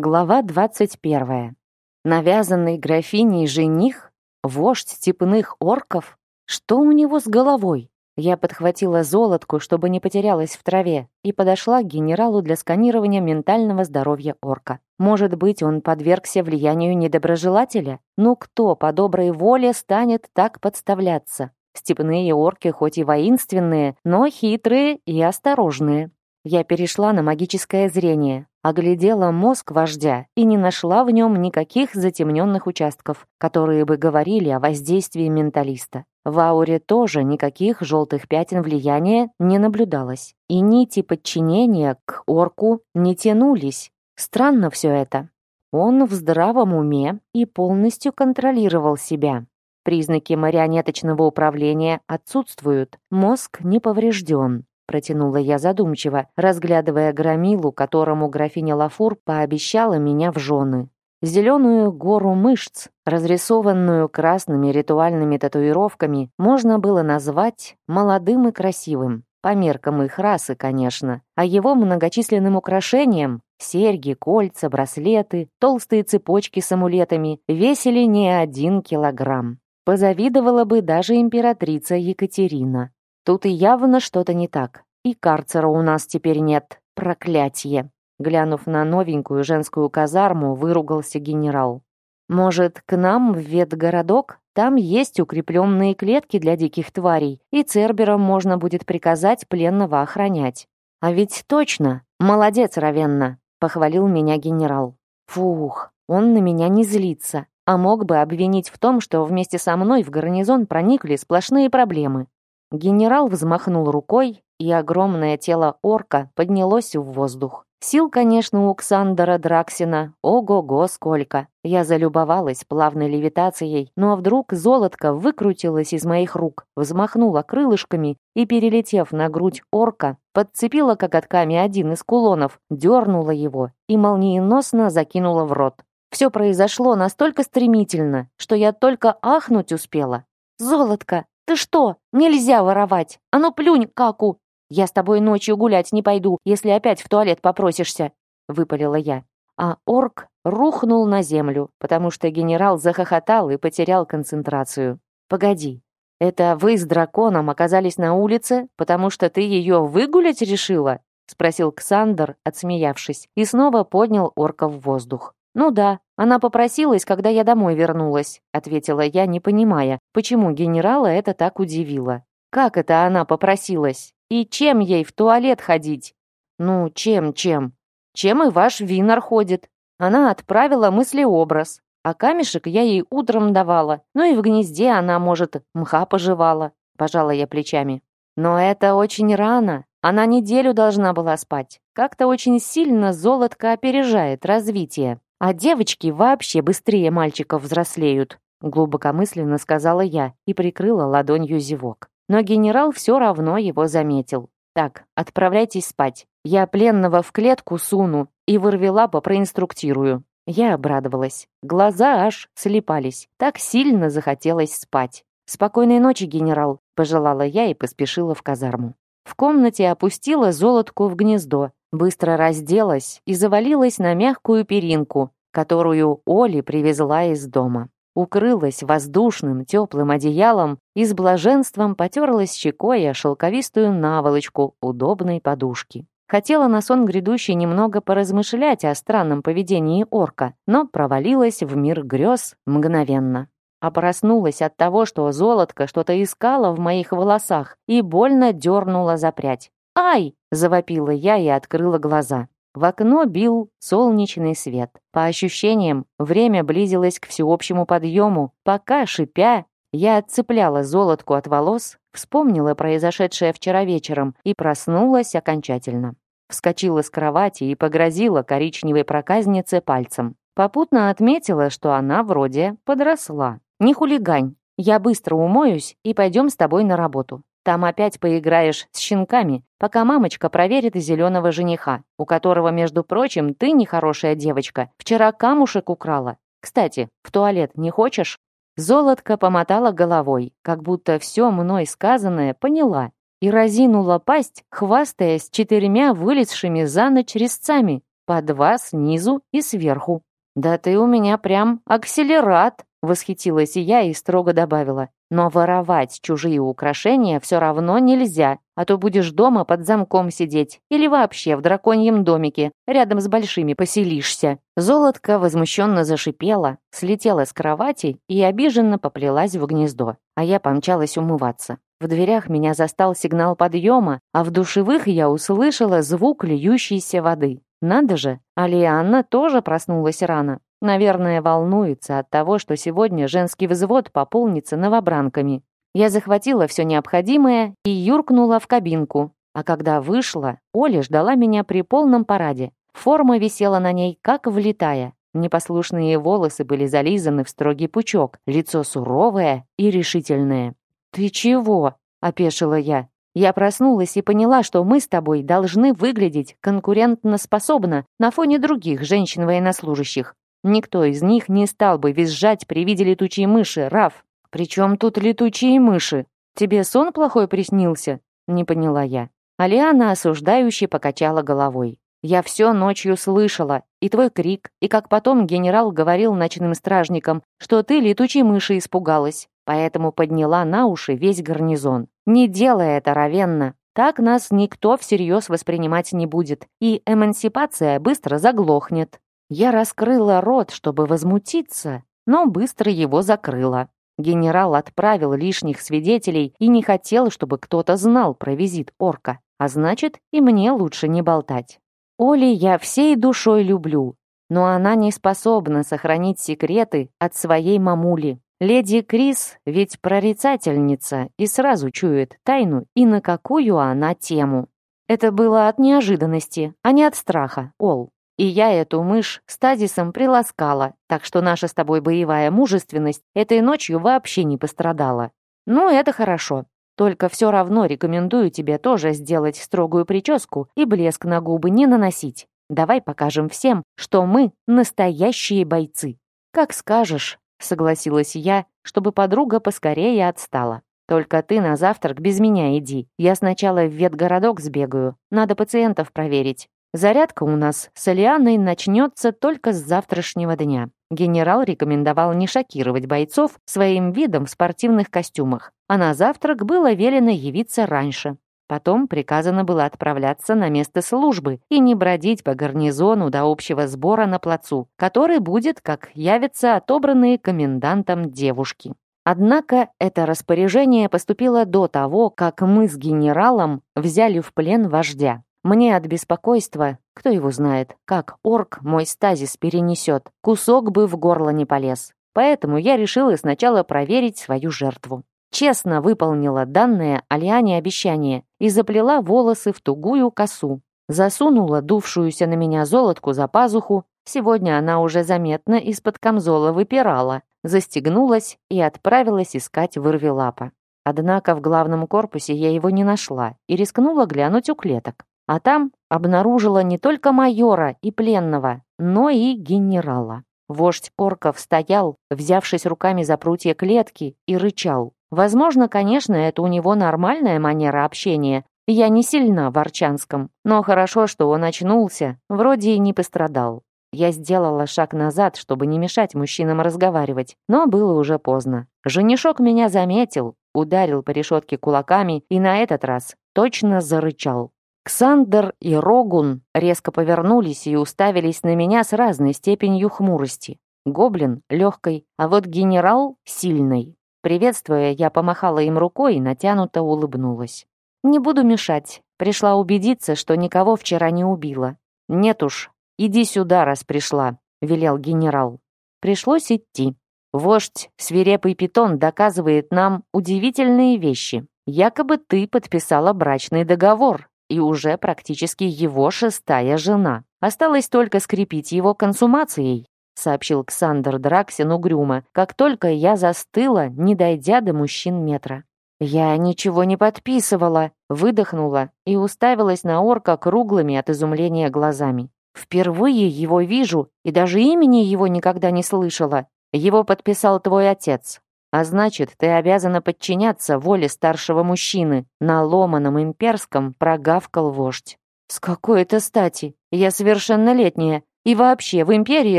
Глава 21. Навязанный графиней жених? Вождь степных орков? Что у него с головой? Я подхватила золотку, чтобы не потерялась в траве, и подошла к генералу для сканирования ментального здоровья орка. Может быть, он подвергся влиянию недоброжелателя? Ну кто по доброй воле станет так подставляться? Степные орки хоть и воинственные, но хитрые и осторожные. Я перешла на магическое зрение, оглядела мозг вождя и не нашла в нем никаких затемненных участков, которые бы говорили о воздействии менталиста. В ауре тоже никаких желтых пятен влияния не наблюдалось. И нити подчинения к орку не тянулись. Странно все это. Он в здравом уме и полностью контролировал себя. Признаки марионеточного управления отсутствуют, мозг не поврежден протянула я задумчиво, разглядывая громилу, которому графиня Лафур пообещала меня в жены. Зеленую гору мышц, разрисованную красными ритуальными татуировками, можно было назвать молодым и красивым. По меркам их расы, конечно. А его многочисленным украшениям серьги, кольца, браслеты, толстые цепочки с амулетами весили не один килограмм. Позавидовала бы даже императрица Екатерина. Тут и явно что-то не так. И карцера у нас теперь нет. Проклятье. Глянув на новенькую женскую казарму, выругался генерал. Может, к нам в ветгородок? Там есть укрепленные клетки для диких тварей, и Церберам можно будет приказать пленного охранять. А ведь точно, молодец, Равенна, похвалил меня генерал. Фух, он на меня не злится, а мог бы обвинить в том, что вместе со мной в гарнизон проникли сплошные проблемы. Генерал взмахнул рукой, и огромное тело орка поднялось в воздух. Сил, конечно, у Ксандера Драксина, ого-го сколько. Я залюбовалась плавной левитацией, но вдруг золотко выкрутилось из моих рук, взмахнула крылышками и, перелетев на грудь орка, подцепила коготками один из кулонов, дернула его и молниеносно закинула в рот. Все произошло настолько стремительно, что я только ахнуть успела. «Золотко, «Ты что? Нельзя воровать! А ну плюнь, каку! Я с тобой ночью гулять не пойду, если опять в туалет попросишься!» — выпалила я. А орк рухнул на землю, потому что генерал захохотал и потерял концентрацию. «Погоди, это вы с драконом оказались на улице, потому что ты ее выгулять решила?» — спросил Ксандр, отсмеявшись, и снова поднял орка в воздух. «Ну да, она попросилась, когда я домой вернулась», ответила я, не понимая, почему генерала это так удивило. «Как это она попросилась? И чем ей в туалет ходить?» «Ну, чем-чем? Чем и ваш Винар ходит?» Она отправила мыслеобраз, а камешек я ей утром давала, ну и в гнезде она, может, мха пожевала, пожала я плечами. Но это очень рано, она неделю должна была спать. Как-то очень сильно золотко опережает развитие. А девочки вообще быстрее мальчиков взрослеют, глубокомысленно сказала я и прикрыла ладонью зевок. Но генерал все равно его заметил. Так, отправляйтесь спать. Я пленного в клетку суну и вырвелапа проинструктирую. Я обрадовалась. Глаза аж слепались. Так сильно захотелось спать. «Спокойной ночи, генерал», — пожелала я и поспешила в казарму. В комнате опустила золотку в гнездо, быстро разделась и завалилась на мягкую перинку, которую Оли привезла из дома. Укрылась воздушным теплым одеялом и с блаженством потерлась щекой о шелковистую наволочку удобной подушки. Хотела на сон грядущий немного поразмышлять о странном поведении орка, но провалилась в мир грез мгновенно. А проснулась от того, что золотко что-то искала в моих волосах и больно дернула за прядь. «Ай!» — завопила я и открыла глаза. В окно бил солнечный свет. По ощущениям, время близилось к всеобщему подъему. Пока, шипя, я отцепляла золотку от волос, вспомнила произошедшее вчера вечером и проснулась окончательно. Вскочила с кровати и погрозила коричневой проказнице пальцем. Попутно отметила, что она вроде подросла. «Не хулигань. Я быстро умоюсь и пойдем с тобой на работу. Там опять поиграешь с щенками, пока мамочка проверит зеленого жениха, у которого, между прочим, ты нехорошая девочка, вчера камушек украла. Кстати, в туалет не хочешь?» Золотка помотала головой, как будто все мной сказанное поняла, и разинула пасть, хвастаясь четырьмя вылезшими за ночь резцами. по два снизу и сверху. «Да ты у меня прям акселерат!» Восхитилась и я и строго добавила. «Но воровать чужие украшения все равно нельзя, а то будешь дома под замком сидеть или вообще в драконьем домике, рядом с большими поселишься». Золотка возмущенно зашипела, слетела с кровати и обиженно поплелась в гнездо, а я помчалась умываться. В дверях меня застал сигнал подъема, а в душевых я услышала звук льющейся воды. Надо же, Алианна тоже проснулась рано. Наверное, волнуется от того, что сегодня женский взвод пополнится новобранками. Я захватила все необходимое и юркнула в кабинку. А когда вышла, Оля ждала меня при полном параде. Форма висела на ней, как влитая. Непослушные волосы были зализаны в строгий пучок, лицо суровое и решительное. «Ты чего?» — опешила я. Я проснулась и поняла, что мы с тобой должны выглядеть конкурентноспособно на фоне других женщин-военнослужащих. Никто из них не стал бы визжать при виде летучей мыши, Раф. Причем тут летучие мыши? Тебе сон плохой приснился?» Не поняла я. Алиана осуждающе покачала головой. «Я все ночью слышала, и твой крик, и как потом генерал говорил ночным стражникам, что ты летучей мыши испугалась, поэтому подняла на уши весь гарнизон. Не делай это, Равенна, так нас никто всерьез воспринимать не будет, и эмансипация быстро заглохнет. Я раскрыла рот, чтобы возмутиться, но быстро его закрыла. Генерал отправил лишних свидетелей и не хотел, чтобы кто-то знал про визит орка. А значит, и мне лучше не болтать. Оли я всей душой люблю, но она не способна сохранить секреты от своей мамули. Леди Крис ведь прорицательница и сразу чует тайну и на какую она тему. Это было от неожиданности, а не от страха, Ол. И я эту мышь стазисом приласкала, так что наша с тобой боевая мужественность этой ночью вообще не пострадала. Ну, это хорошо. Только все равно рекомендую тебе тоже сделать строгую прическу и блеск на губы не наносить. Давай покажем всем, что мы настоящие бойцы. Как скажешь, согласилась я, чтобы подруга поскорее отстала. Только ты на завтрак без меня иди. Я сначала в ветгородок сбегаю. Надо пациентов проверить. Зарядка у нас с Алианой начнется только с завтрашнего дня. Генерал рекомендовал не шокировать бойцов своим видом в спортивных костюмах, а на завтрак было велено явиться раньше. Потом приказано было отправляться на место службы и не бродить по гарнизону до общего сбора на плацу, который будет, как явятся отобранные комендантом девушки. Однако это распоряжение поступило до того, как мы с генералом взяли в плен вождя. Мне от беспокойства, кто его знает, как орк мой стазис перенесет, кусок бы в горло не полез. Поэтому я решила сначала проверить свою жертву. Честно выполнила данное Алиане обещание и заплела волосы в тугую косу. Засунула дувшуюся на меня золотку за пазуху, сегодня она уже заметно из-под камзола выпирала, застегнулась и отправилась искать вырвелапа. Однако в главном корпусе я его не нашла и рискнула глянуть у клеток. А там обнаружила не только майора и пленного, но и генерала. Вождь орков стоял, взявшись руками за прутья клетки, и рычал. Возможно, конечно, это у него нормальная манера общения. Я не сильна в Арчанском, но хорошо, что он очнулся, вроде и не пострадал. Я сделала шаг назад, чтобы не мешать мужчинам разговаривать, но было уже поздно. Женишок меня заметил, ударил по решетке кулаками и на этот раз точно зарычал. Ксандер и Рогун резко повернулись и уставились на меня с разной степенью хмурости. Гоблин — легкой, а вот генерал — сильной. Приветствуя, я помахала им рукой и натянуто улыбнулась. «Не буду мешать. Пришла убедиться, что никого вчера не убила». «Нет уж, иди сюда, раз пришла», — велел генерал. Пришлось идти. Вождь, свирепый питон, доказывает нам удивительные вещи. Якобы ты подписала брачный договор, и уже практически его шестая жена. Осталось только скрепить его консумацией, сообщил Ксандр Драксин угрюмо, как только я застыла, не дойдя до мужчин метра. «Я ничего не подписывала», выдохнула и уставилась на орка круглыми от изумления глазами. «Впервые его вижу и даже имени его никогда не слышала. Его подписал твой отец. А значит, ты обязана подчиняться воле старшего мужчины. На ломаном имперском прогавкал вождь. «С какой это стати? Я совершеннолетняя. И вообще, в империи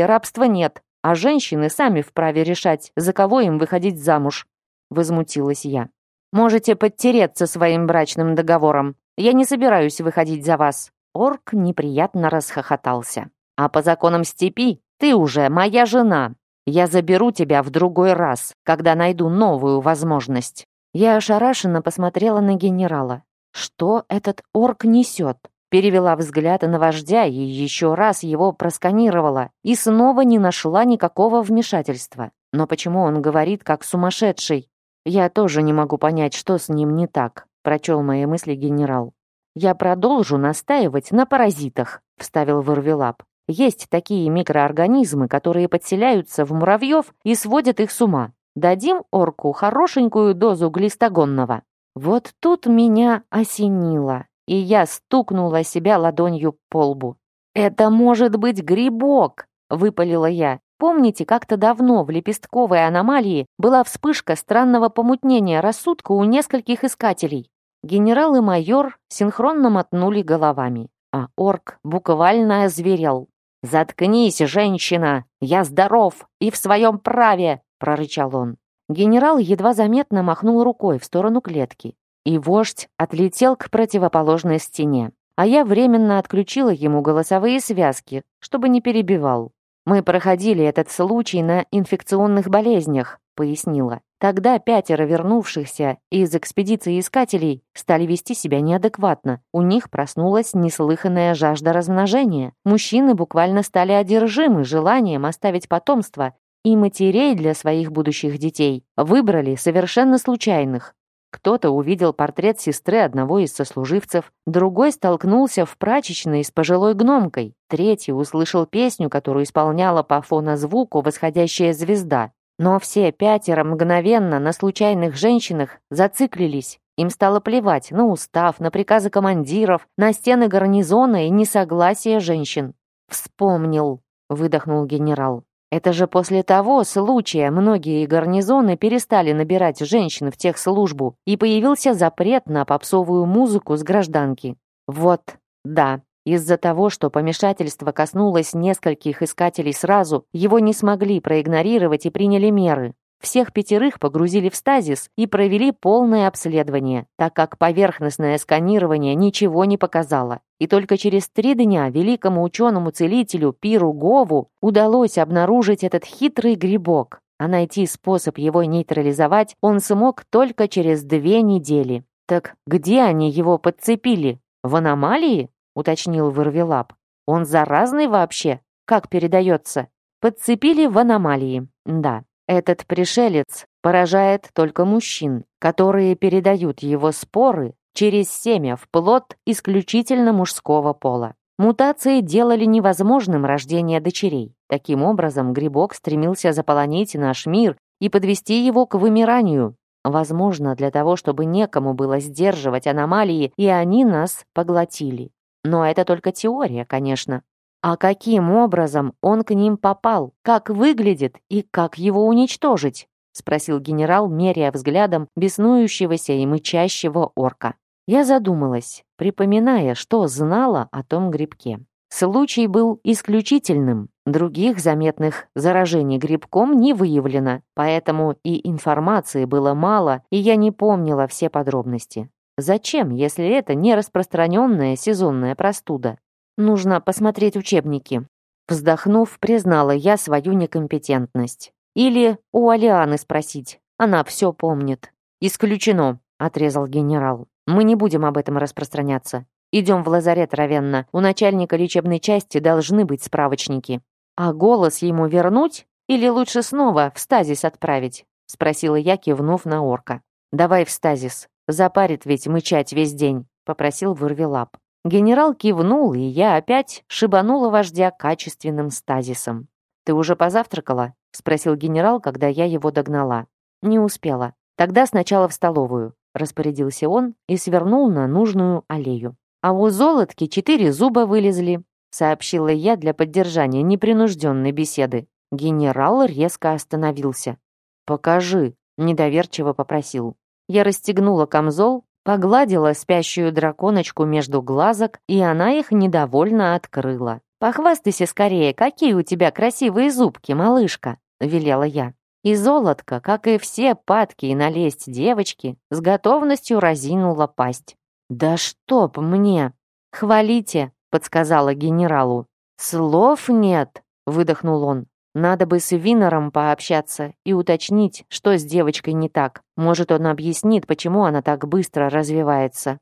рабства нет, а женщины сами вправе решать, за кого им выходить замуж», — возмутилась я. «Можете подтереться своим брачным договором. Я не собираюсь выходить за вас». Орк неприятно расхохотался. «А по законам степи ты уже моя жена. Я заберу тебя в другой раз, когда найду новую возможность». Я ошарашенно посмотрела на генерала. Что этот орк несет? Перевела взгляд на вождя и еще раз его просканировала и снова не нашла никакого вмешательства. Но почему он говорит как сумасшедший? Я тоже не могу понять, что с ним не так, прочел мои мысли генерал. Я продолжу настаивать на паразитах, вставил Ворвелап. Есть такие микроорганизмы, которые подселяются в муравьев и сводят их с ума. Дадим орку хорошенькую дозу глистогонного. Вот тут меня осенило и я стукнула себя ладонью по лбу. «Это может быть грибок!» — выпалила я. Помните, как-то давно в лепестковой аномалии была вспышка странного помутнения рассудка у нескольких искателей? Генерал и майор синхронно мотнули головами, а орк буквально озверел. «Заткнись, женщина! Я здоров и в своем праве!» — прорычал он. Генерал едва заметно махнул рукой в сторону клетки, и вождь отлетел к противоположной стене. А я временно отключила ему голосовые связки, чтобы не перебивал. «Мы проходили этот случай на инфекционных болезнях», — пояснила. Тогда пятеро вернувшихся из экспедиции искателей стали вести себя неадекватно. У них проснулась неслыханная жажда размножения. Мужчины буквально стали одержимы желанием оставить потомство, и матерей для своих будущих детей выбрали совершенно случайных. Кто-то увидел портрет сестры одного из сослуживцев, другой столкнулся в прачечной с пожилой гномкой, третий услышал песню, которую исполняла по фонозвуку восходящая звезда. Но все пятеро мгновенно на случайных женщинах зациклились. Им стало плевать на устав, на приказы командиров, на стены гарнизона и несогласие женщин. «Вспомнил», — выдохнул генерал. Это же после того случая многие гарнизоны перестали набирать женщин в техслужбу, и появился запрет на попсовую музыку с гражданки. Вот, да, из-за того, что помешательство коснулось нескольких искателей сразу, его не смогли проигнорировать и приняли меры. Всех пятерых погрузили в стазис и провели полное обследование, так как поверхностное сканирование ничего не показало. И только через три дня великому ученому-целителю Пиру Гову удалось обнаружить этот хитрый грибок, а найти способ его нейтрализовать он смог только через две недели. «Так где они его подцепили? В аномалии?» — уточнил Вырвелап. «Он заразный вообще? Как передается?» «Подцепили в аномалии, да. Этот пришелец поражает только мужчин, которые передают его споры через семя в плод исключительно мужского пола. Мутации делали невозможным рождение дочерей. Таким образом, грибок стремился заполонить наш мир и подвести его к вымиранию. Возможно, для того, чтобы некому было сдерживать аномалии, и они нас поглотили. Но это только теория, конечно. А каким образом он к ним попал? Как выглядит и как его уничтожить? Спросил генерал, меряя взглядом беснующегося и мычащего орка. Я задумалась, припоминая, что знала о том грибке. Случай был исключительным, других заметных заражений грибком не выявлено, поэтому и информации было мало, и я не помнила все подробности. Зачем, если это не распространенная сезонная простуда? Нужно посмотреть учебники. Вздохнув, признала я свою некомпетентность. Или у Алианы спросить. Она все помнит. «Исключено», — отрезал генерал. «Мы не будем об этом распространяться. Идем в лазарет Равенна. У начальника лечебной части должны быть справочники. А голос ему вернуть? Или лучше снова в стазис отправить?» — спросила я, кивнув на орка. «Давай в стазис. Запарит ведь мычать весь день», — попросил Вырвелап. Генерал кивнул, и я опять шибанула вождя качественным стазисом. «Ты уже позавтракала?» — спросил генерал, когда я его догнала. «Не успела. Тогда сначала в столовую», — распорядился он и свернул на нужную аллею. «А у золотки четыре зуба вылезли», — сообщила я для поддержания непринужденной беседы. Генерал резко остановился. «Покажи», — недоверчиво попросил. Я расстегнула камзол, Погладила спящую драконочку между глазок, и она их недовольно открыла. «Похвастайся скорее, какие у тебя красивые зубки, малышка!» — велела я. И золотко, как и все падки налезть девочки, с готовностью разинула пасть. «Да чтоб мне!» «Хвалите!» — подсказала генералу. «Слов нет!» — выдохнул он. «Надо бы с Винором пообщаться и уточнить, что с девочкой не так. Может, он объяснит, почему она так быстро развивается».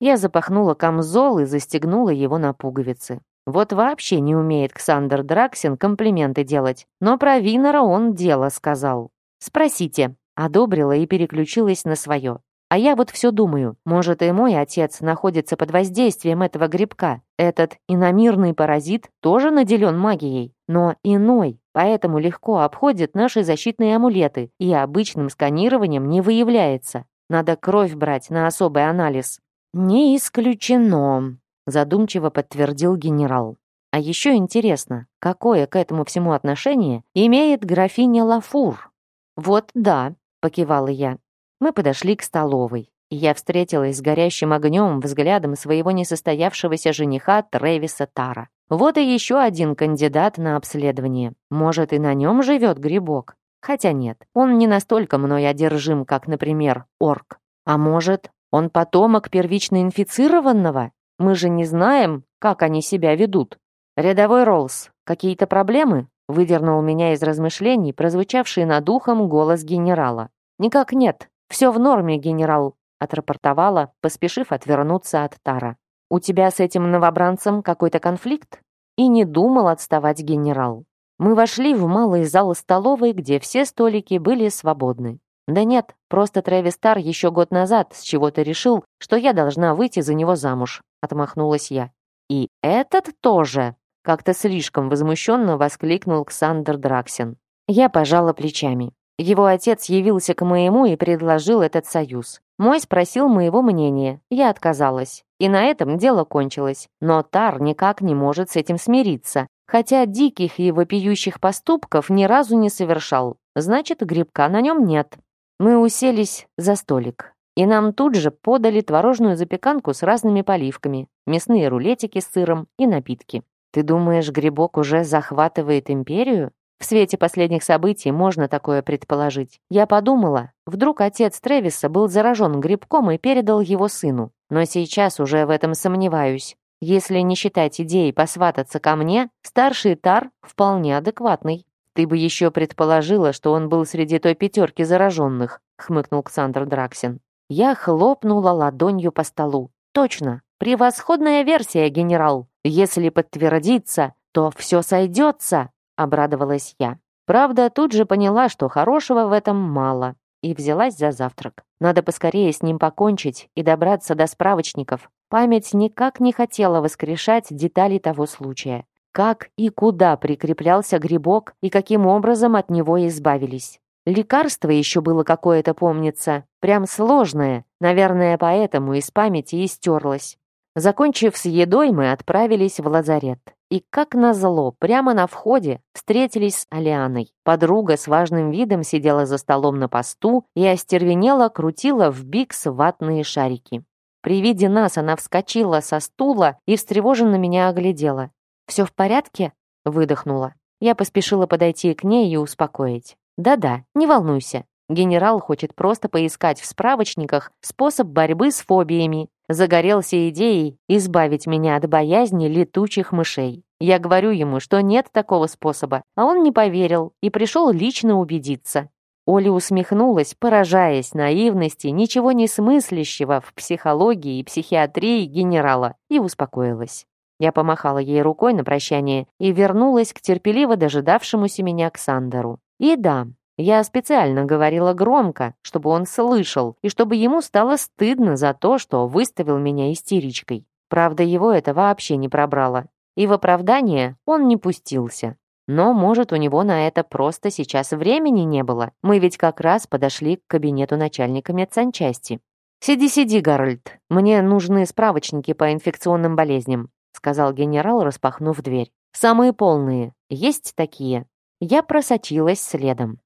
Я запахнула камзол и застегнула его на пуговицы. Вот вообще не умеет Ксандр Драксин комплименты делать. Но про Винора он дело сказал. «Спросите». Одобрила и переключилась на свое. А я вот все думаю, может и мой отец находится под воздействием этого грибка. Этот иномирный паразит тоже наделен магией, но иной, поэтому легко обходит наши защитные амулеты и обычным сканированием не выявляется. Надо кровь брать на особый анализ. Не исключено, задумчиво подтвердил генерал. А еще интересно, какое к этому всему отношение имеет графиня Лафур? Вот да, покивала я. Мы подошли к столовой, и я встретилась с горящим огнем взглядом своего несостоявшегося жениха Трэвиса Тара. Вот и еще один кандидат на обследование. Может, и на нем живет грибок? Хотя нет, он не настолько мной одержим, как, например, орк. А может, он потомок первично инфицированного? Мы же не знаем, как они себя ведут. Рядовой Роллс, какие-то проблемы? Выдернул меня из размышлений прозвучавший над ухом голос генерала. «Никак нет. Все в норме, генерал», отрапортовала, поспешив отвернуться от Тара. «У тебя с этим новобранцем какой-то конфликт?» И не думал отставать генерал. Мы вошли в малый зал столовой, где все столики были свободны. Да нет, просто Трэвис Тар еще год назад с чего-то решил, что я должна выйти за него замуж, отмахнулась я. И этот тоже, как-то слишком возмущенно воскликнул Ксандр Драксин. Я пожала плечами. Его отец явился к моему и предложил этот союз. Мой спросил моего мнения, я отказалась. И на этом дело кончилось. Но Тар никак не может с этим смириться, хотя диких и вопиющих поступков ни разу не совершал. Значит, грибка на нем нет. Мы уселись за столик. И нам тут же подали творожную запеканку с разными поливками, мясные рулетики с сыром и напитки. «Ты думаешь, грибок уже захватывает империю?» В свете последних событий можно такое предположить. Я подумала, вдруг отец Тревиса был заражен грибком и передал его сыну. Но сейчас уже в этом сомневаюсь. Если не считать идеей посвататься ко мне, старший Тар вполне адекватный. Ты бы еще предположила, что он был среди той пятерки зараженных, хмыкнул Ксандр Драксин. Я хлопнула ладонью по столу. Точно, превосходная версия, генерал. Если подтвердится, то все сойдется обрадовалась я. Правда, тут же поняла, что хорошего в этом мало, и взялась за завтрак. Надо поскорее с ним покончить и добраться до справочников. Память никак не хотела воскрешать детали того случая. Как и куда прикреплялся грибок и каким образом от него избавились. Лекарство еще было какое-то, помнится, прям сложное, наверное, поэтому из памяти и стерлось. Закончив с едой, мы отправились в лазарет. И как назло, прямо на входе встретились с Алианой. Подруга с важным видом сидела за столом на посту и остервенела крутила в бикс ватные шарики. При виде нас она вскочила со стула и встревоженно меня оглядела. «Все в порядке?» — выдохнула. Я поспешила подойти к ней и успокоить. «Да-да, не волнуйся. Генерал хочет просто поискать в справочниках способ борьбы с фобиями. Загорелся идеей избавить меня от боязни летучих мышей. Я говорю ему, что нет такого способа, а он не поверил и пришел лично убедиться. Оля усмехнулась, поражаясь наивности ничего не смыслящего в психологии и психиатрии генерала, и успокоилась. Я помахала ей рукой на прощание и вернулась к терпеливо дожидавшемуся меня Ксандеру. И да, я специально говорила громко, чтобы он слышал, и чтобы ему стало стыдно за то, что выставил меня истеричкой. Правда, его это вообще не пробрало. И в оправдание он не пустился. Но, может, у него на это просто сейчас времени не было. Мы ведь как раз подошли к кабинету начальника медсанчасти. «Сиди, сиди, Гарольд. Мне нужны справочники по инфекционным болезням», сказал генерал, распахнув дверь. «Самые полные. Есть такие?» Я просочилась следом.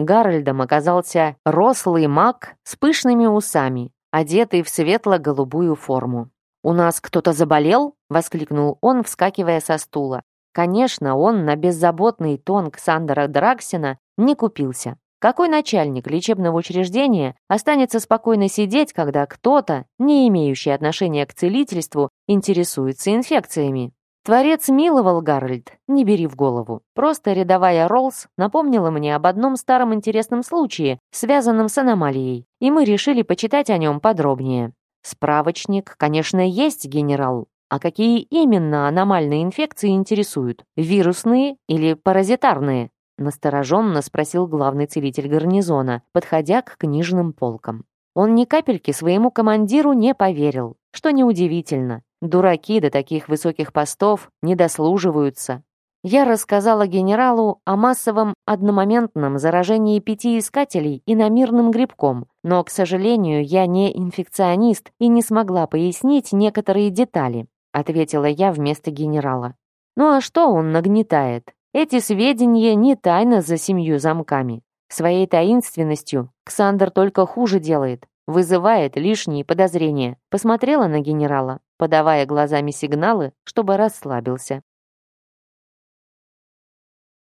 Гарольдом оказался рослый маг с пышными усами. одетый в светло-голубую форму. «У нас кто-то заболел?» — воскликнул он, вскакивая со стула. Конечно, он на беззаботный тон Ксандера Драксина не купился. Какой начальник лечебного учреждения останется спокойно сидеть, когда кто-то, не имеющий отношения к целительству, интересуется инфекциями? Творец миловал Гарольд, не бери в голову. Просто рядовая Роллс напомнила мне об одном старом интересном случае, связанном с аномалией, и мы решили почитать о нем подробнее. Справочник, конечно, есть, генерал, а какие именно аномальные инфекции интересуют? Вирусные или паразитарные? Настороженно спросил главный целитель гарнизона, подходя к книжным полкам. Он ни капельки своему командиру не поверил, что неудивительно. Дураки до таких высоких постов не дослуживаются. Я рассказала генералу о массовом одномоментном заражении пяти искателей иномирным грибком, но, к сожалению, я не инфекционист и не смогла пояснить некоторые детали ответила я вместо генерала. Ну а что он нагнетает? Эти сведения не тайна за семью замками. Своей таинственностью Ксандр только хуже делает, вызывает лишние подозрения. Посмотрела на генерала, подавая глазами сигналы, чтобы расслабился.